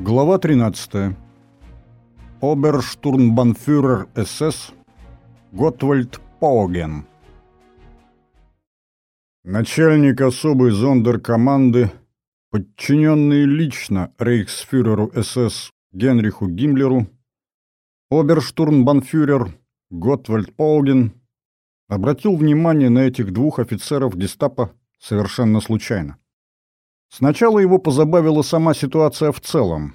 Глава 13. Оберштурмбанфюрер СС Готвальд Пауген. Начальник особой зондеркоманды, подчиненный лично рейхсфюреру СС Генриху Гиммлеру, оберштурмбанфюрер Готвальд Пауген обратил внимание на этих двух офицеров гестапо совершенно случайно. Сначала его позабавила сама ситуация в целом.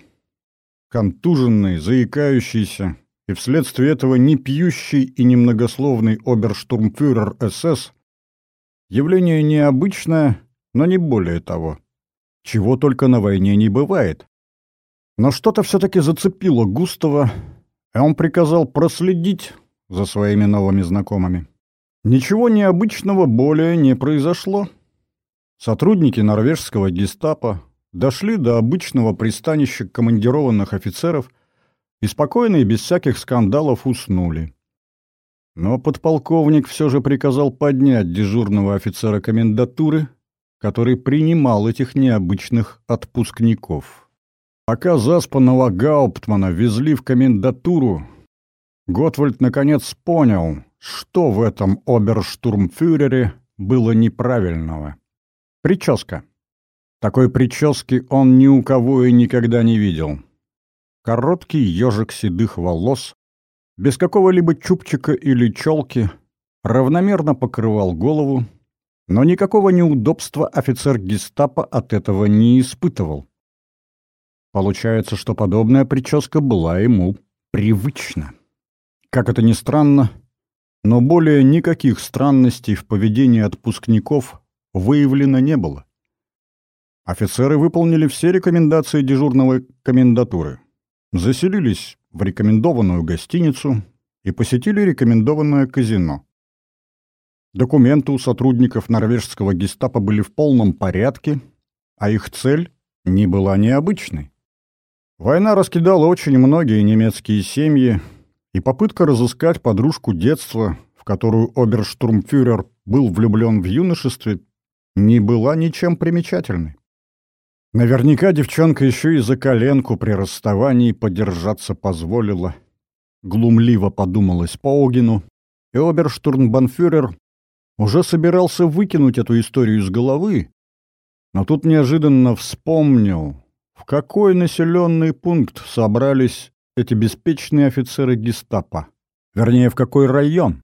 Контуженный, заикающийся и вследствие этого не пьющий и немногословный оберштурмфюрер СС — явление необычное, но не более того. Чего только на войне не бывает. Но что-то все-таки зацепило Густава, и он приказал проследить за своими новыми знакомыми. Ничего необычного более не произошло. Сотрудники норвежского гестапо дошли до обычного пристанища командированных офицеров и спокойно и без всяких скандалов уснули. Но подполковник все же приказал поднять дежурного офицера комендатуры, который принимал этих необычных отпускников. Пока заспанного Гауптмана везли в комендатуру, Готвальд наконец понял, что в этом оберштурмфюрере было неправильного. Прическа. Такой прически он ни у кого и никогда не видел. Короткий ежик седых волос, без какого-либо чубчика или челки, равномерно покрывал голову, но никакого неудобства офицер гестапо от этого не испытывал. Получается, что подобная прическа была ему привычна. Как это ни странно, но более никаких странностей в поведении отпускников выявлено не было. Офицеры выполнили все рекомендации дежурного комендатуры, заселились в рекомендованную гостиницу и посетили рекомендованное казино. Документы у сотрудников норвежского гестапо были в полном порядке, а их цель не была необычной. Война раскидала очень многие немецкие семьи, и попытка разыскать подружку детства, в которую оберштурмфюрер был влюблен в юношестве, не была ничем примечательной. Наверняка девчонка еще и за коленку при расставании подержаться позволила. Глумливо подумалось Паугину, и оберштурмбанфюрер уже собирался выкинуть эту историю из головы, но тут неожиданно вспомнил, в какой населенный пункт собрались эти беспечные офицеры гестапо. Вернее, в какой район.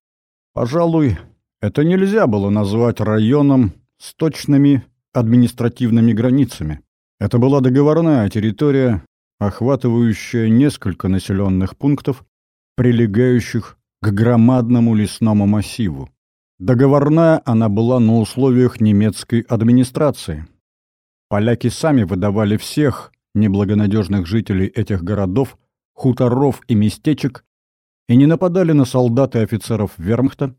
Пожалуй, это нельзя было назвать районом с точными административными границами. Это была договорная территория, охватывающая несколько населенных пунктов, прилегающих к громадному лесному массиву. Договорная она была на условиях немецкой администрации. Поляки сами выдавали всех неблагонадежных жителей этих городов, хуторов и местечек и не нападали на солдат и офицеров вермахта,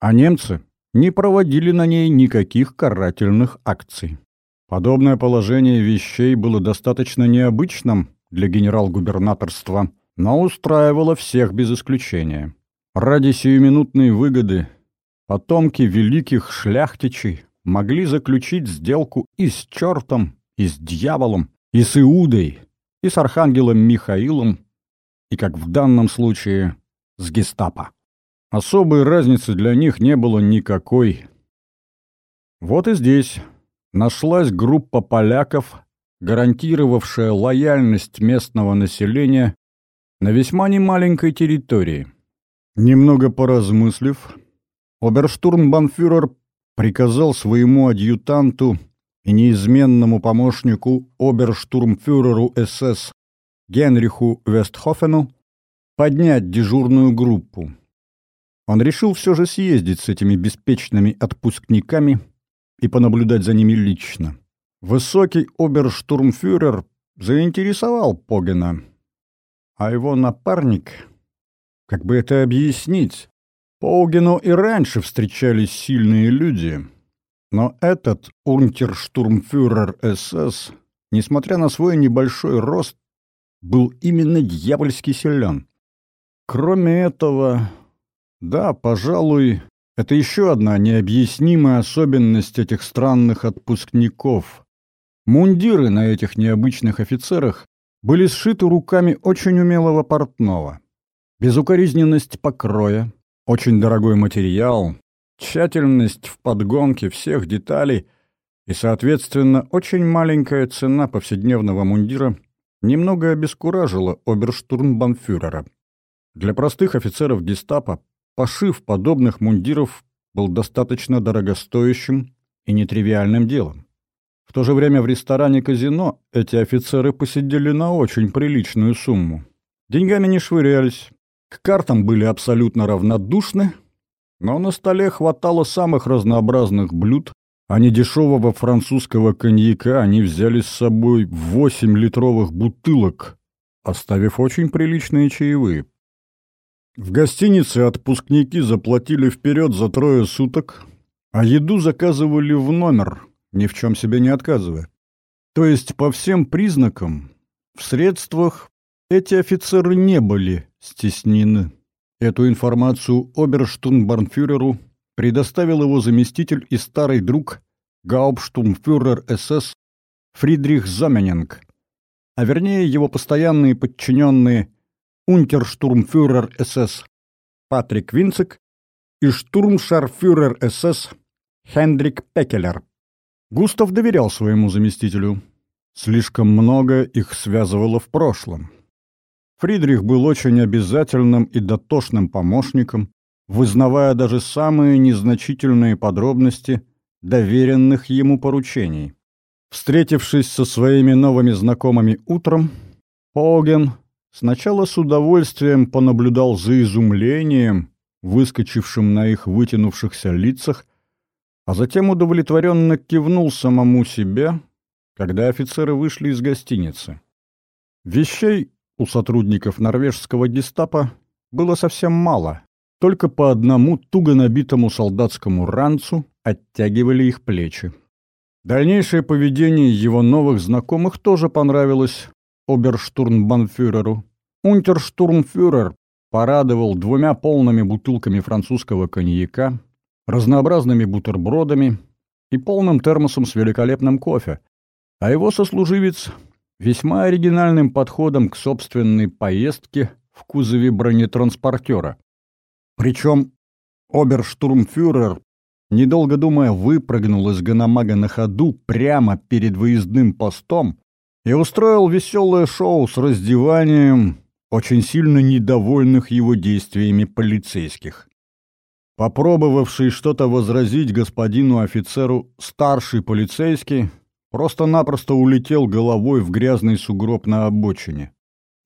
а немцы не проводили на ней никаких карательных акций. Подобное положение вещей было достаточно необычным для генерал-губернаторства, но устраивало всех без исключения. Ради сиюминутной выгоды потомки великих шляхтичей могли заключить сделку и с чертом, и с дьяволом, и с Иудой, и с архангелом Михаилом, и, как в данном случае, с гестапо. Особой разницы для них не было никакой. Вот и здесь нашлась группа поляков, гарантировавшая лояльность местного населения на весьма немаленькой территории. Немного поразмыслив, оберштурмбанфюрер приказал своему адъютанту и неизменному помощнику оберштурмфюреру СС Генриху Вестхофену поднять дежурную группу. Он решил все же съездить с этими беспечными отпускниками и понаблюдать за ними лично. Высокий оберштурмфюрер заинтересовал Погена, а его напарник... Как бы это объяснить? Погену и раньше встречались сильные люди, но этот унтерштурмфюрер СС, несмотря на свой небольшой рост, был именно дьявольски силен. Кроме этого, да, пожалуй, это еще одна необъяснимая особенность этих странных отпускников. Мундиры на этих необычных офицерах были сшиты руками очень умелого портного. Безукоризненность покроя, очень дорогой материал, тщательность в подгонке всех деталей и, соответственно, очень маленькая цена повседневного мундира немного обескуражила оберштурмбанфюрера. Для простых офицеров гестапо пошив подобных мундиров был достаточно дорогостоящим и нетривиальным делом. В то же время в ресторане-казино эти офицеры посидели на очень приличную сумму. Деньгами не швырялись, к картам были абсолютно равнодушны, но на столе хватало самых разнообразных блюд, а не дешевого французского коньяка они взяли с собой восемь литровых бутылок, оставив очень приличные чаевые. В гостинице отпускники заплатили вперед за трое суток, а еду заказывали в номер, ни в чем себе не отказывая. То есть, по всем признакам, в средствах эти офицеры не были стеснены. Эту информацию оберштурмбарнфюреру предоставил его заместитель и старый друг гауптштурмфюрер СС Фридрих Зоменинг, а вернее его постоянные подчиненные унтерштурмфюрер СС Патрик Винцек и штурмшарфюрер СС Хендрик Пекелер. Густав доверял своему заместителю. Слишком много их связывало в прошлом. Фридрих был очень обязательным и дотошным помощником, вызнавая даже самые незначительные подробности доверенных ему поручений. Встретившись со своими новыми знакомыми утром, Поген сначала с удовольствием понаблюдал за изумлением, выскочившим на их вытянувшихся лицах, а затем удовлетворенно кивнул самому себе, когда офицеры вышли из гостиницы. Вещей у сотрудников норвежского гестапо было совсем мало. Только по одному туго набитому солдатскому ранцу оттягивали их плечи. Дальнейшее поведение его новых знакомых тоже понравилось оберштурмбанфюреру. Унтерштурмфюрер порадовал двумя полными бутылками французского коньяка, разнообразными бутербродами и полным термосом с великолепным кофе, а его сослуживец весьма оригинальным подходом к собственной поездке в кузове бронетранспортера. Причем оберштурмфюрер, недолго думая, выпрыгнул из Ганамага на ходу прямо перед выездным постом и устроил веселое шоу с раздеванием очень сильно недовольных его действиями полицейских. Попробовавший что-то возразить господину офицеру старший полицейский просто-напросто улетел головой в грязный сугроб на обочине.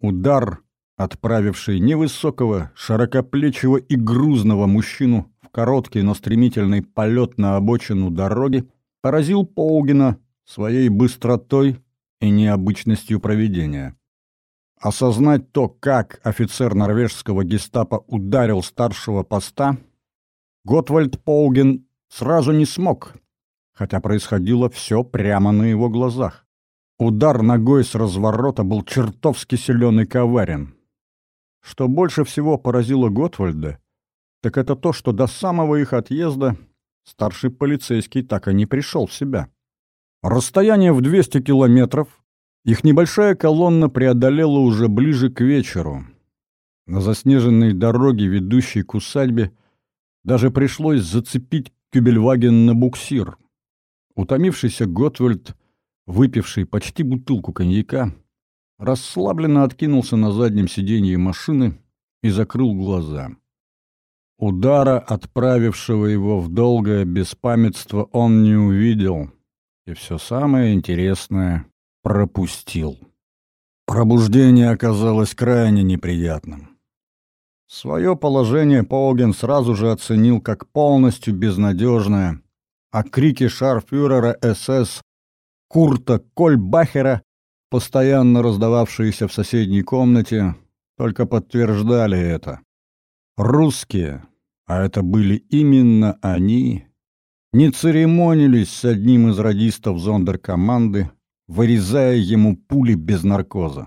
Удар, отправивший невысокого, широкоплечего и грузного мужчину в короткий, но стремительный полет на обочину дороги, поразил Полгина своей быстротой и необычностью проведения. Осознать то, как офицер норвежского гестапо ударил старшего поста, Готвальд Полген сразу не смог, хотя происходило все прямо на его глазах. Удар ногой с разворота был чертовски силен и коварен. Что больше всего поразило Готвальда, так это то, что до самого их отъезда старший полицейский так и не пришел в себя. Расстояние в 200 километров их небольшая колонна преодолела уже ближе к вечеру. На заснеженной дороге, ведущей к усадьбе, даже пришлось зацепить Кюбельваген на буксир. Утомившийся Готвальд, выпивший почти бутылку коньяка, расслабленно откинулся на заднем сиденье машины и закрыл глаза. Удара, отправившего его в долгое беспамятство, он не увидел, и все самое интересное пропустил. Пробуждение оказалось крайне неприятным. Свое положение Поуген сразу же оценил как полностью безнадежное, а крики шарфюрера СС Курта Кольбахера, постоянно раздававшиеся в соседней комнате, только подтверждали это. Русские, а это были именно они, не церемонились с одним из радистов зондеркоманды, вырезая ему пули без наркоза.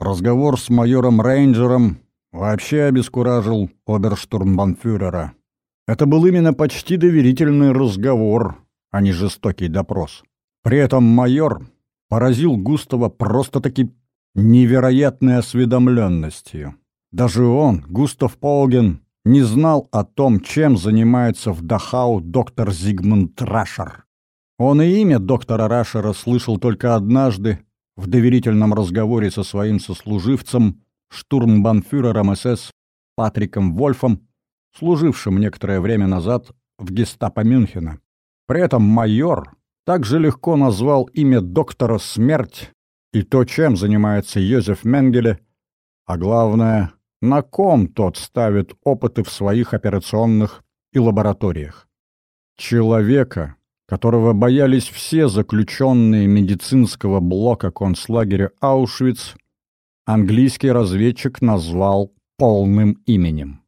Разговор с майором Рейнджером вообще обескуражил оберштурмбанфюрера. Это был именно почти доверительный разговор, а не жестокий допрос. При этом майор поразил Густава просто-таки невероятной осведомленностью. Даже он, Густав Полген, не знал о том, чем занимается в Дахау доктор Зигмунд Рашер. Он и имя доктора Рашера слышал только однажды в доверительном разговоре со своим сослуживцем, штурмбанфюрером СС Патриком Вольфом, служившим некоторое время назад в гестапо Мюнхена. При этом майор также легко назвал имя доктора Смерть и то, чем занимается Йозеф Менгеле, а главное, на ком тот ставит опыты в своих операционных и лабораториях. Человека, которого боялись все заключенные медицинского блока концлагеря Аушвиц, английский разведчик назвал полным именем.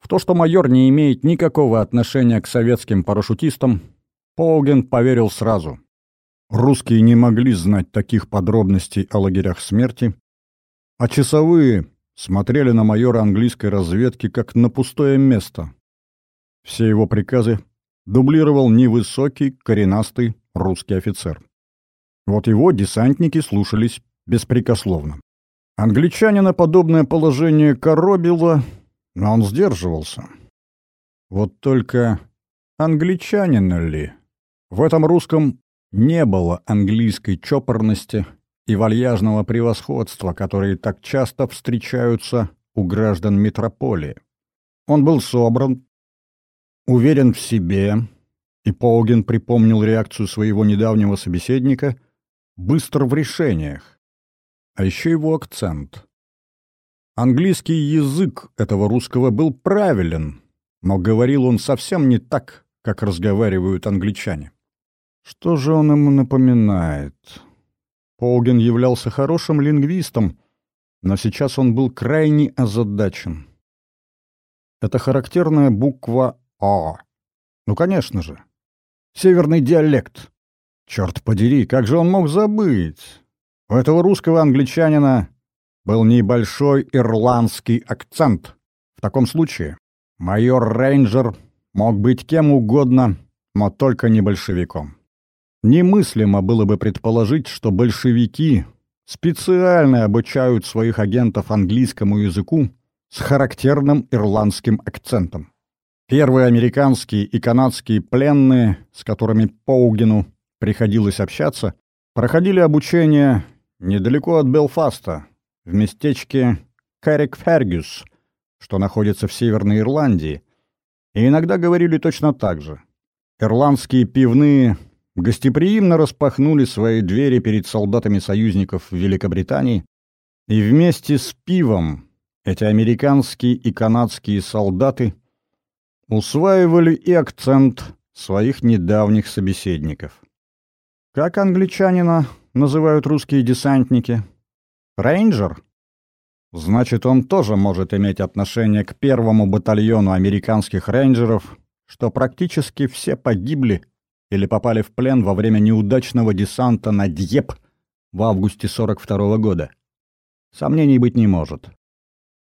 В то, что майор не имеет никакого отношения к советским парашютистам, Полген поверил сразу. Русские не могли знать таких подробностей о лагерях смерти, а часовые смотрели на майора английской разведки как на пустое место. Все его приказы дублировал невысокий, коренастый русский офицер. Вот его десантники слушались беспрекословно. Англичанина подобное положение коробило, но он сдерживался. Вот только англичанина ли? В этом русском не было английской чопорности и вальяжного превосходства, которые так часто встречаются у граждан метрополии. Он был собран, уверен в себе, и Поуген припомнил реакцию своего недавнего собеседника, быстр в решениях. А еще его акцент. Английский язык этого русского был правилен, но говорил он совсем не так, как разговаривают англичане. Что же он ему напоминает? Полген являлся хорошим лингвистом, но сейчас он был крайне озадачен. Это характерная буква «А». Ну, конечно же. Северный диалект. Черт подери, как же он мог забыть? У этого русского англичанина был небольшой ирландский акцент. В таком случае майор Рейнджер мог быть кем угодно, но только не большевиком. Немыслимо было бы предположить, что большевики специально обучают своих агентов английскому языку с характерным ирландским акцентом. Первые американские и канадские пленные, с которыми Поугину приходилось общаться, проходили обучение недалеко от Белфаста, в местечке Каррик-Фергюс, что находится в Северной Ирландии, и иногда говорили точно так же. Ирландские пивные гостеприимно распахнули свои двери перед солдатами союзников Великобритании, и вместе с пивом эти американские и канадские солдаты усваивали и акцент своих недавних собеседников. Как англичанина называют русские десантники? Рейнджер? Значит, он тоже может иметь отношение к первому батальону американских рейнджеров, что практически все погибли или попали в плен во время неудачного десанта на Дьеп в августе 42 -го года. Сомнений быть не может.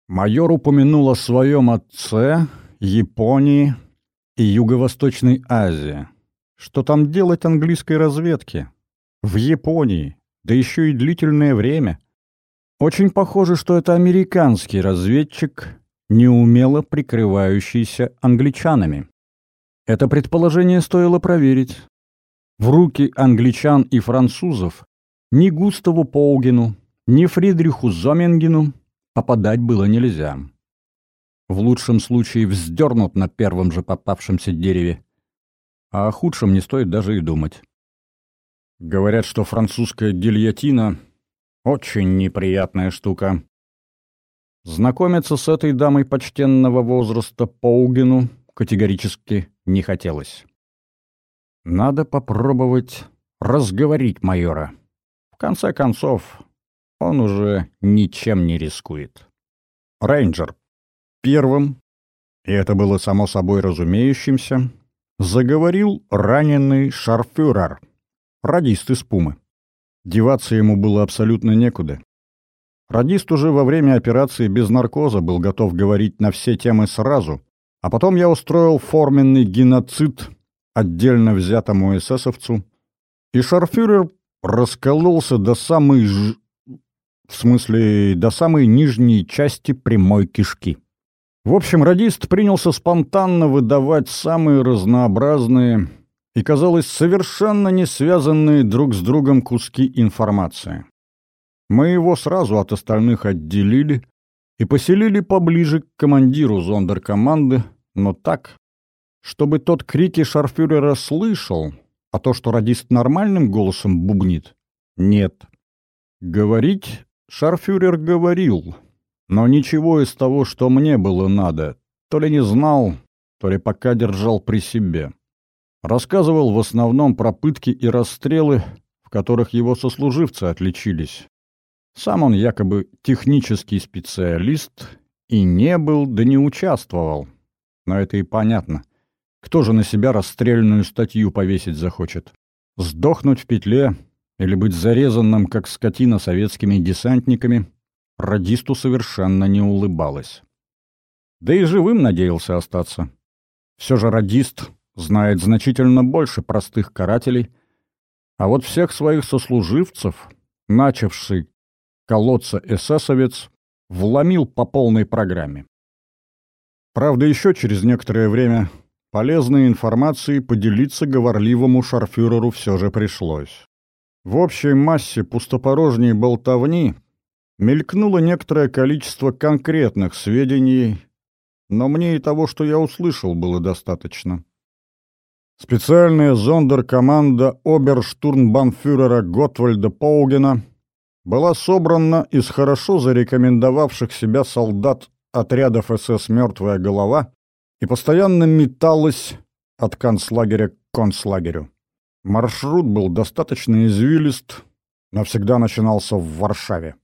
Майор упомянул о своем отце, Японии и Юго-Восточной Азии. Что там делать английской разведке? В Японии, да еще и длительное время. Очень похоже, что это американский разведчик, неумело прикрывающийся англичанами. Это предположение стоило проверить. В руки англичан и французов ни Густаву Поугину, ни Фридриху Зомингену попадать было нельзя. В лучшем случае вздернут на первом же попавшемся дереве, а о худшем не стоит даже и думать. Говорят, что французская гильотина — очень неприятная штука. Знакомиться с этой дамой почтенного возраста Поугину категорически не хотелось. Надо попробовать разговорить майора. В конце концов, он уже ничем не рискует. Рейнджер первым, и это было само собой разумеющимся, заговорил раненый шарфюрер, радист из Пумы. Деваться ему было абсолютно некуда. Радист уже во время операции без наркоза был готов говорить на все темы сразу, а потом я устроил форменный геноцид отдельно взятому эсэсовцу, и шарфюрер раскололся до самой ж... в смысле до самой нижней части прямой кишки. В общем, радист принялся спонтанно выдавать самые разнообразные и, казалось, совершенно не связанные друг с другом куски информации. Мы его сразу от остальных отделили и поселили поближе к командиру зондеркоманды, но так, чтобы тот крики шарфюрера слышал, а то, что радист нормальным голосом бубнит, нет. Говорить шарфюрер говорил, но ничего из того, что мне было надо, то ли не знал, то ли пока держал при себе. Рассказывал в основном про пытки и расстрелы, в которых его сослуживцы отличились. Сам он якобы технический специалист и не был, да не участвовал. Но это и понятно. Кто же на себя расстрельную статью повесить захочет? Сдохнуть в петле или быть зарезанным, как скотина, советскими десантниками, радисту совершенно не улыбалось. Да и живым надеялся остаться. Все же радист знает значительно больше простых карателей, а вот всех своих сослуживцев, начавший колоться эсэсовец, вломил по полной программе. Правда, еще через некоторое время полезной информацией поделиться говорливому шарфюреру все же пришлось. В общей массе пустопорожней болтовни мелькнуло некоторое количество конкретных сведений, но мне и того, что я услышал, было достаточно. Специальная зондеркоманда оберштурмбанфюрера Готвальда Паугена была собрана из хорошо зарекомендовавших себя солдат отрядов СС «Мертвая голова» и постоянно металась от концлагеря к концлагерю. Маршрут был достаточно извилист, навсегда начинался в Варшаве.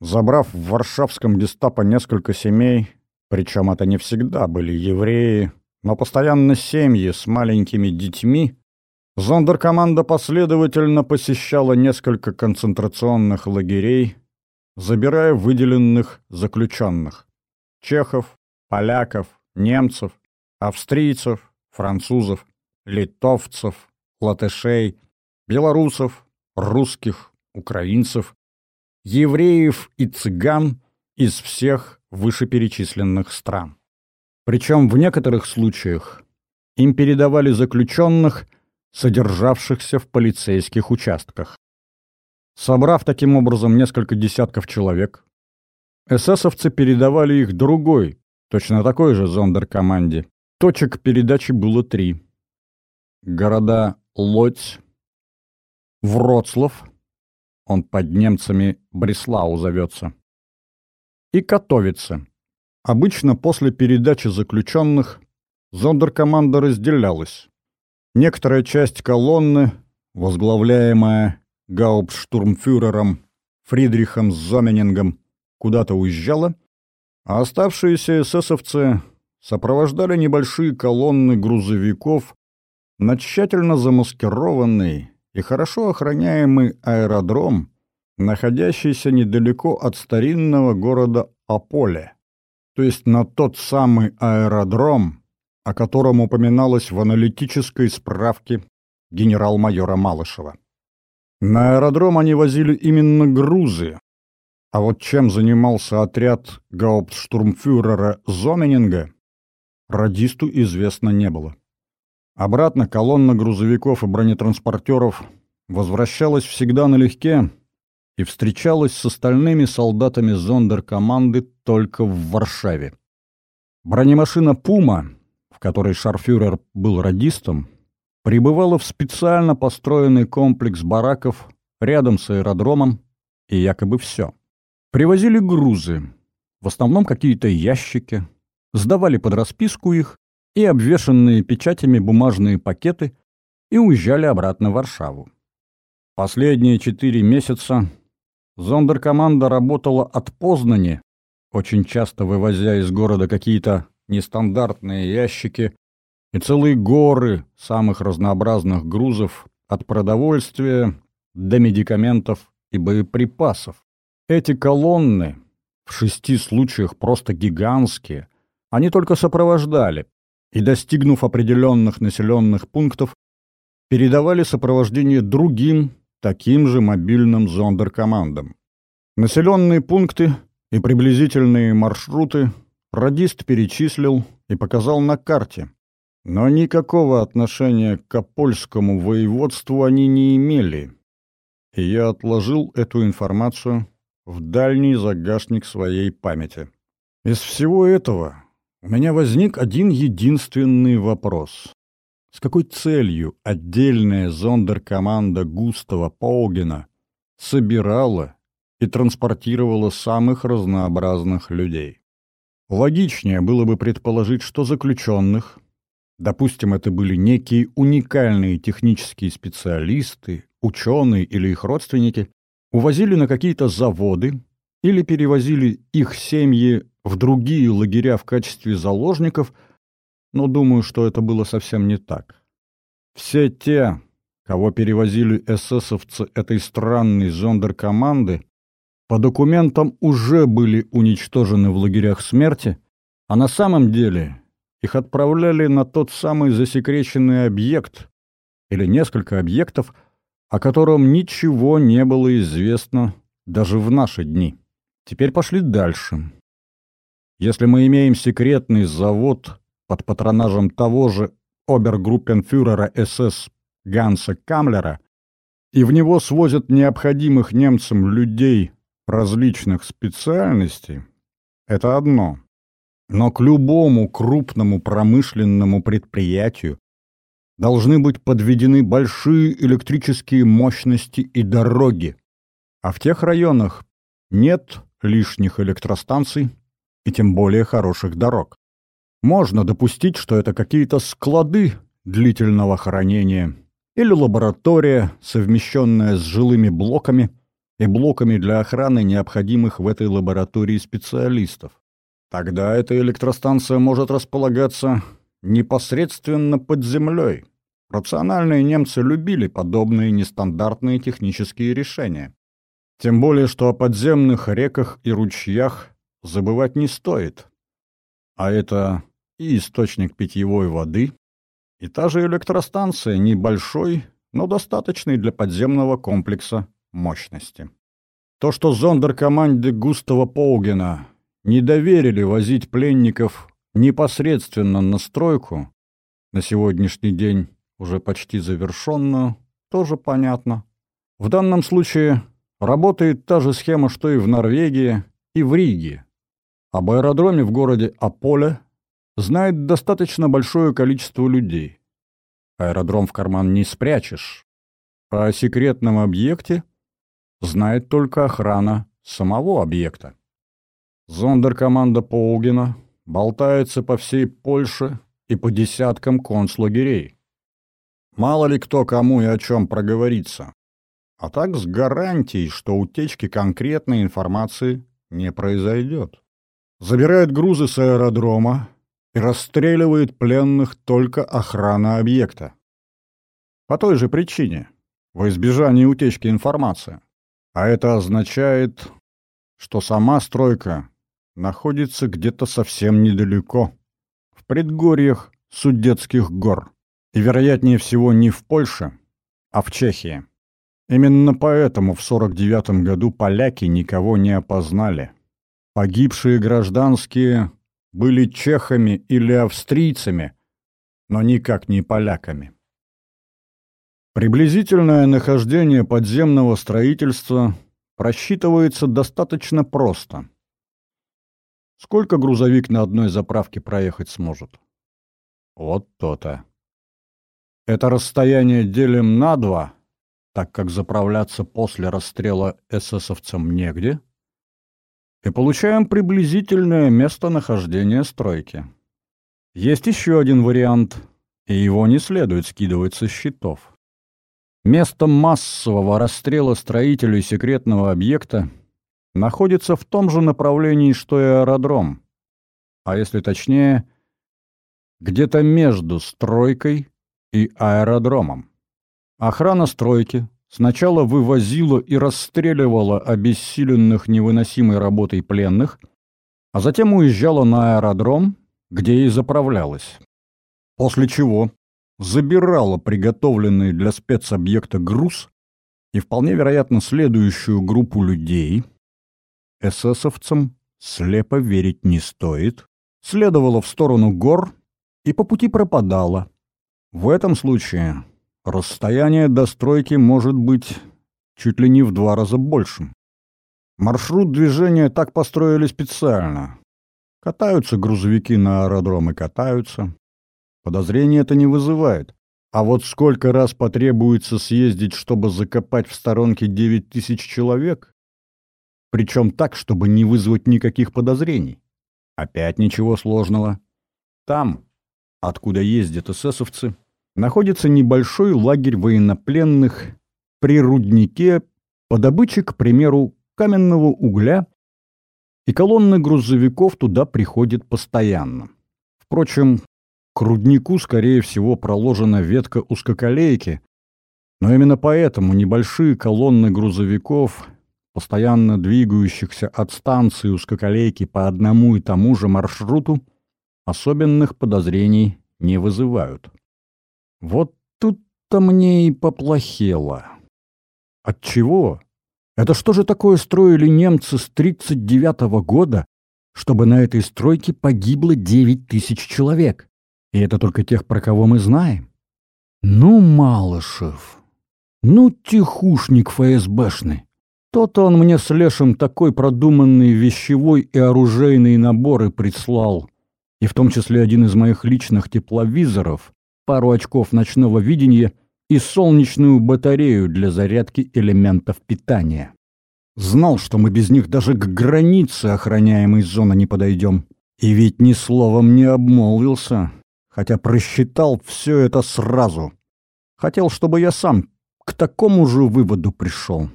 Забрав в варшавском гестапо несколько семей, причем это не всегда были евреи, но постоянно семьи с маленькими детьми, зондеркоманда последовательно посещала несколько концентрационных лагерей, забирая выделенных заключенных – чехов, поляков, немцев, австрийцев, французов, литовцев, латышей, белорусов, русских, украинцев, евреев и цыган из всех вышеперечисленных стран. Причем в некоторых случаях им передавали заключенных, содержавшихся в полицейских участках. Собрав таким образом несколько десятков человек, эсэсовцы передавали их другой, точно такой же зондеркоманде. Точек передачи было три. Города Лодзь, Вроцлав, он под немцами Бреслау зовется, и Котовице. Обычно после передачи заключенных зондеркоманда разделялась. Некоторая часть колонны, возглавляемая гауптштурмфюрером Фридрихом Зоменингом, куда-то уезжала, а оставшиеся эсэсовцы сопровождали небольшие колонны грузовиков на тщательно замаскированный и хорошо охраняемый аэродром, находящийся недалеко от старинного города Аполе, то есть на тот самый аэродром, о котором упоминалось в аналитической справке генерал-майора Малышева. На аэродром они возили именно грузы, а вот чем занимался отряд гауптштурмфюрера Зоменинга, радисту известно не было. Обратно колонна грузовиков и бронетранспортеров возвращалась всегда налегке и встречалась с остальными солдатами зондеркоманды только в Варшаве. Бронемашина «Пума», которой шарфюрер был радистом, прибывала в специально построенный комплекс бараков рядом с аэродромом, и якобы все. Привозили грузы, в основном какие-то ящики, сдавали под расписку их и обвешанные печатями бумажные пакеты и уезжали обратно в Варшаву. Последние четыре месяца зондеркоманда работала от Познани, очень часто вывозя из города какие-то нестандартные ящики и целые горы самых разнообразных грузов от продовольствия до медикаментов и боеприпасов. Эти колонны, в шести случаях просто гигантские, они только сопровождали, и, достигнув определенных населенных пунктов, передавали сопровождение другим, таким же мобильным зондеркомандам. Населенные пункты и приблизительные маршруты радист перечислил и показал на карте, но никакого отношения к Апольскому воеводству они не имели, и я отложил эту информацию в дальний загашник своей памяти. Из всего этого у меня возник один единственный вопрос. С какой целью отдельная зондеркоманда Густава Паугена собирала и транспортировала самых разнообразных людей? Логичнее было бы предположить, что заключенных, допустим, это были некие уникальные технические специалисты, ученые или их родственники, увозили на какие-то заводы или перевозили их семьи в другие лагеря в качестве заложников, но думаю, что это было совсем не так. Все те, кого перевозили эсэсовцы этой странной зондеркоманды, по документам уже были уничтожены в лагерях смерти, а на самом деле их отправляли на тот самый засекреченный объект или несколько объектов, о котором ничего не было известно даже в наши дни. Теперь пошли дальше. Если мы имеем секретный завод под патронажем того же обергруппенфюрера СС Ганса Камлера, и в него свозят необходимых немцам людей различных специальностей, это одно. Но к любому крупному промышленному предприятию должны быть подведены большие электрические мощности и дороги. А в тех районах нет лишних электростанций и тем более хороших дорог. Можно допустить, что это какие-то склады длительного хранения или лаборатория, совмещенная с жилыми блоками и блоками для охраны необходимых в этой лаборатории специалистов. Тогда эта электростанция может располагаться непосредственно под землей. Рациональные немцы любили подобные нестандартные технические решения. Тем более, что о подземных реках и ручьях забывать не стоит. А это и источник питьевой воды, и та же электростанция небольшой, но достаточной для подземного комплекса мощности. То, что зондеркоманде Густава Поугена не доверили возить пленников непосредственно на стройку, на сегодняшний день уже почти завершенную, тоже понятно. В данном случае работает та же схема, что и в Норвегии, и в Риге. Об аэродроме в городе Аполе знает достаточно большое количество людей. Аэродром в карман не спрячешь. О секретном объекте знает только охрана самого объекта. Зондеркоманда Полгина болтается по всей Польше и по десяткам концлагерей. Мало ли кто кому и о чем проговорится. А так с гарантией, что утечки конкретной информации не произойдет. Забирает грузы с аэродрома и расстреливает пленных только охрана объекта. По той же причине, во избежание утечки информации. А это означает, что сама стройка находится где-то совсем недалеко, в предгорьях Судетских гор. И, вероятнее всего, не в Польше, а в Чехии. Именно поэтому в 49 году поляки никого не опознали. Погибшие гражданские были чехами или австрийцами, но никак не поляками. Приблизительное нахождение подземного строительства просчитывается достаточно просто. Сколько грузовик на одной заправке проехать сможет? Вот то-то. Это расстояние делим на два, так как заправляться после расстрела эсэсовцам негде, и получаем приблизительное местонахождение стройки. Есть еще один вариант, и его не следует скидывать со счетов. Место массового расстрела строителей секретного объекта находится в том же направлении, что и аэродром, а если точнее, где-то между стройкой и аэродромом. Охрана стройки сначала вывозила и расстреливала обессиленных невыносимой работой пленных, а затем уезжала на аэродром, где и заправлялась. После чего забирала приготовленный для спецобъекта груз и вполне вероятно следующую группу людей, эсэсовцам слепо верить не стоит, следовала в сторону гор и по пути пропадала. В этом случае расстояние до стройки может быть чуть ли не в два раза большим. Маршрут движения так построили специально. Катаются грузовики на аэродром и катаются. Подозрения это не вызывает. А вот сколько раз потребуется съездить, чтобы закопать в сторонке девять тысяч человек? Причем так, чтобы не вызвать никаких подозрений. Опять ничего сложного. Там, откуда ездят эсэсовцы, находится небольшой лагерь военнопленных при руднике по добыче, к примеру, каменного угля, и колонны грузовиков туда приходят постоянно. Впрочем, к руднику, скорее всего, проложена ветка узкоколейки, но именно поэтому небольшие колонны грузовиков, постоянно двигающихся от станции узкоколейки по одному и тому же маршруту, особенных подозрений не вызывают. Вот тут-то мне и поплохело. Отчего? Это что же такое строили немцы с 39-го года, чтобы на этой стройке погибло 9 тысяч человек? И это только тех, про кого мы знаем. Ну, Малышев, ну, тихушник ФСБшный. То-то он мне с Лешем такой продуманный вещевой и оружейный наборы прислал, и в том числе один из моих личных тепловизоров, пару очков ночного видения и солнечную батарею для зарядки элементов питания. Знал, что мы без них даже к границе охраняемой зоны не подойдем. И ведь ни словом не обмолвился, хотя просчитал все это сразу. Хотел, чтобы я сам к такому же выводу пришел.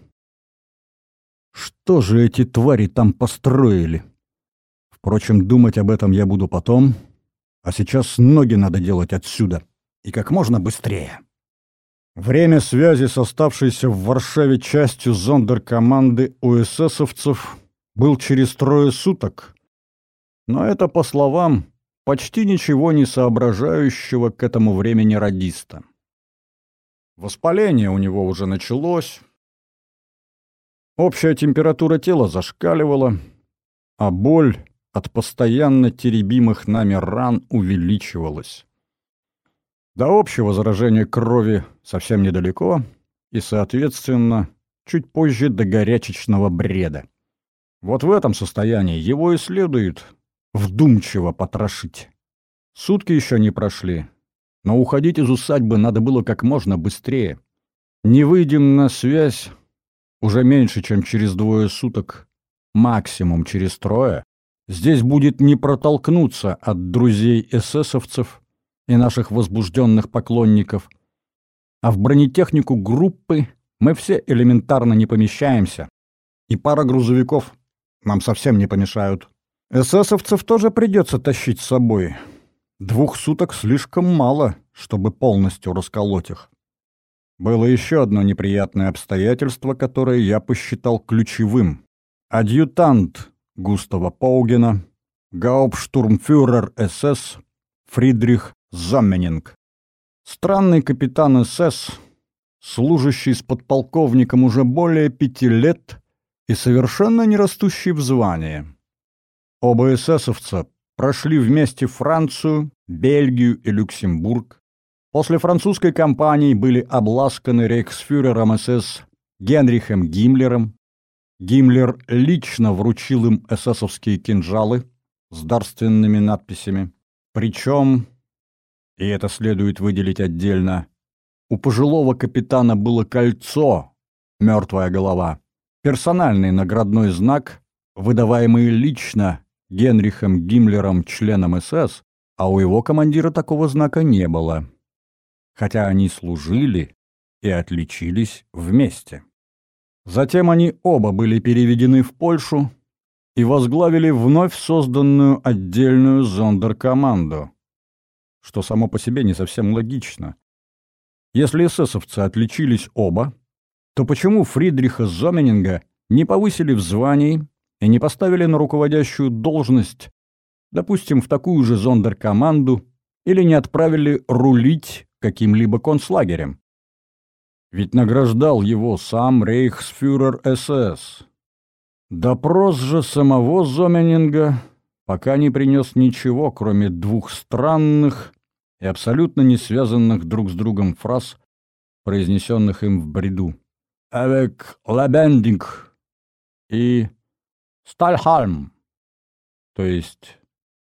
Что же эти твари там построили? Впрочем, думать об этом я буду потом, а сейчас ноги надо делать отсюда, и как можно быстрее. Время связи с оставшейся в Варшаве частью зондеркоманды УССовцев был через трое суток. Но это, по словам, почти ничего не соображающего к этому времени радиста. Воспаление у него уже началось, общая температура тела зашкаливала, а боль от постоянно теребимых нами ран увеличивалась. До общего заражения крови совсем недалеко, и, соответственно, чуть позже до горячечного бреда. Вот в этом состоянии его и следует вдумчиво потрошить. Сутки еще не прошли, но уходить из усадьбы надо было как можно быстрее. Не выйдем на связь уже меньше, чем через двое суток, максимум через трое. Здесь будет не протолкнуться от друзей эсэсовцев и наших возбужденных поклонников. А в бронетехнику группы мы все элементарно не помещаемся. И пара грузовиков нам совсем не помешают. Эсэсовцев тоже придется тащить с собой. Двух суток слишком мало, чтобы полностью расколоть их. Было еще одно неприятное обстоятельство, которое я посчитал ключевым. Адъютант Густава Паугена, гауптштурмфюрер СС Фридрих Замменинг. Странный капитан СС, служащий с подполковником уже более пяти лет и совершенно не растущий в звании. Оба эсэсовца прошли вместе Францию, Бельгию и Люксембург. После французской кампании были обласканы рейхсфюрером СС Генрихом Гиммлером. Гиммлер лично вручил им эсэсовские кинжалы с дарственными надписями. Причем и это следует выделить отдельно. У пожилого капитана было кольцо, мертвая голова, персональный наградной знак, выдаваемый лично Генрихом Гиммлером, членом СС, а у его командира такого знака не было. Хотя они служили и отличились вместе. Затем они оба были переведены в Польшу и возглавили вновь созданную отдельную зондеркоманду что само по себе не совсем логично. Если эсэсовцы отличились оба, то почему Фридриха Зоменинга не повысили в звании и не поставили на руководящую должность, допустим, в такую же зондеркоманду, или не отправили рулить каким-либо концлагерем? Ведь награждал его сам рейхсфюрер СС. Допрос же самого Зоменинга пока не принес ничего, кроме двух странных и абсолютно не связанных друг с другом фраз, произнесенных им в бреду. «Avec Lebendig» и «Стальхальм», то есть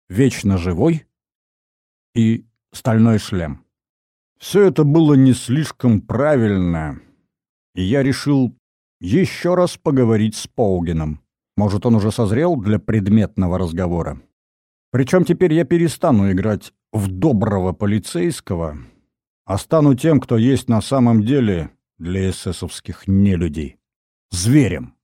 «Вечно живой» и «Стальной шлем». Все это было не слишком правильно, и я решил еще раз поговорить с Поугином. Может, он уже созрел для предметного разговора. Причем теперь я перестану играть в доброго полицейского, а стану тем, кто есть на самом деле для эсэсовских нелюдей. Зверем.